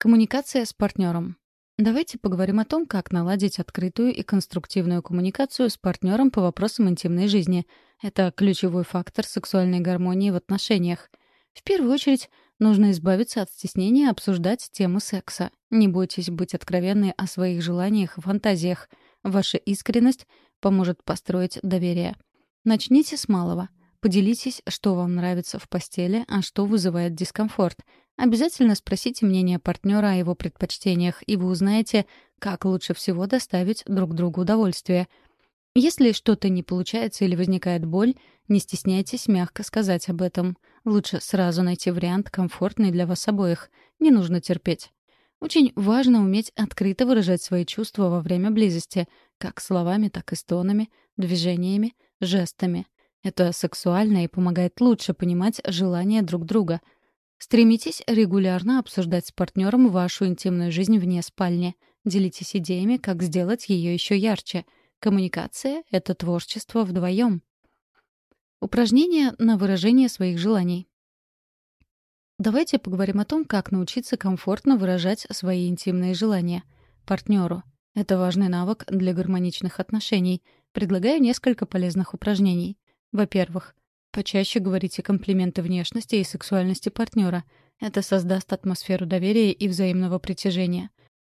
Коммуникация с партнером. Давайте поговорим о том, как наладить открытую и конструктивную коммуникацию с партнером по вопросам интимной жизни. Это ключевой фактор сексуальной гармонии в отношениях. В первую очередь, нужно избавиться от стеснения обсуждать тему секса. Не бойтесь быть откровенны о своих желаниях и фантазиях. Ваша искренность поможет построить доверие. Начните с малого. Поделитесь, что вам нравится в постели, а что вызывает дискомфорт. Обязательно спросите мнение партнера о его предпочтениях, и вы узнаете, как лучше всего доставить друг другу удовольствие. Если что-то не получается или возникает боль, не стесняйтесь мягко сказать об этом. Лучше сразу найти вариант, комфортный для вас обоих. Не нужно терпеть. Очень важно уметь открыто выражать свои чувства во время близости, как словами, так и стонами, движениями, жестами. Это сексуально и помогает лучше понимать желания друг друга. Стремитесь регулярно обсуждать с партнером вашу интимную жизнь вне спальни. Делитесь идеями, как сделать ее еще ярче. Коммуникация — это творчество вдвоем. Упражнения на выражение своих желаний. Давайте поговорим о том, как научиться комфортно выражать свои интимные желания партнеру. Это важный навык для гармоничных отношений. Предлагаю несколько полезных упражнений. Во-первых, почаще говорите комплименты внешности и сексуальности партнера. Это создаст атмосферу доверия и взаимного притяжения.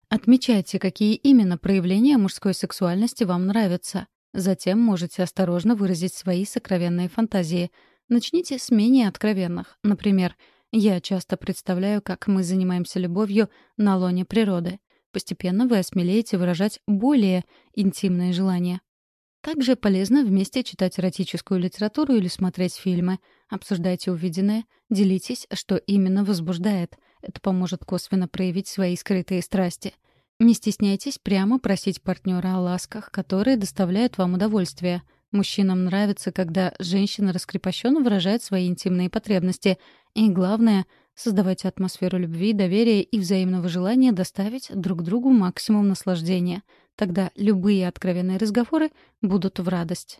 Отмечайте, какие именно проявления мужской сексуальности вам нравятся. Затем можете осторожно выразить свои сокровенные фантазии. Начните с менее откровенных. Например, «Я часто представляю, как мы занимаемся любовью на лоне природы». Постепенно вы осмелеете выражать более интимные желания. Также полезно вместе читать эротическую литературу или смотреть фильмы. Обсуждайте увиденное, делитесь, что именно возбуждает. Это поможет косвенно проявить свои скрытые страсти. Не стесняйтесь прямо просить партнера о ласках, которые доставляют вам удовольствие. Мужчинам нравится, когда женщина раскрепощенно выражает свои интимные потребности. И главное — создавайте атмосферу любви, доверия и взаимного желания доставить друг другу максимум наслаждения. Тогда любые откровенные разговоры будут в радость.